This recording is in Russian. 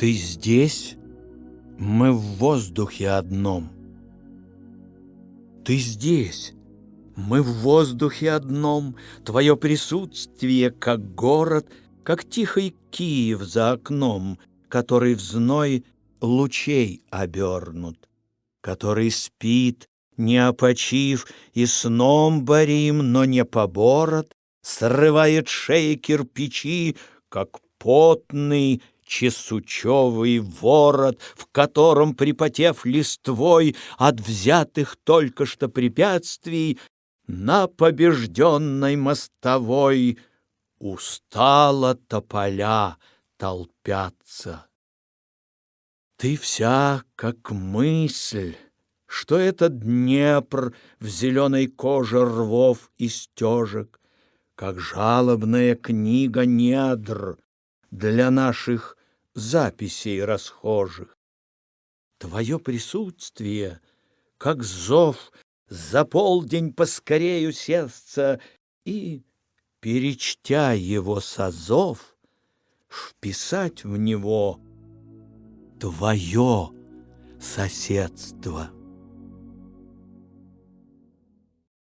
Ты здесь, мы в воздухе одном. Ты здесь, мы в воздухе одном, Твое присутствие, как город, Как тихий Киев за окном, Который в зной лучей обернут, Который спит, не опочив, И сном борим, но не поборот, Срывает шеи кирпичи, Как потный чесучевый ворот, В котором, припотев листвой От взятых только что препятствий, На побежденной мостовой Устало тополя толпятся. Ты вся как мысль, что этот Днепр В зеленой коже рвов и стежек, Как жалобная книга недр Для наших записей расхожих. Твое присутствие, как зов, За полдень поскорею сесться И, перечтя его созов, Вписать в него твое соседство.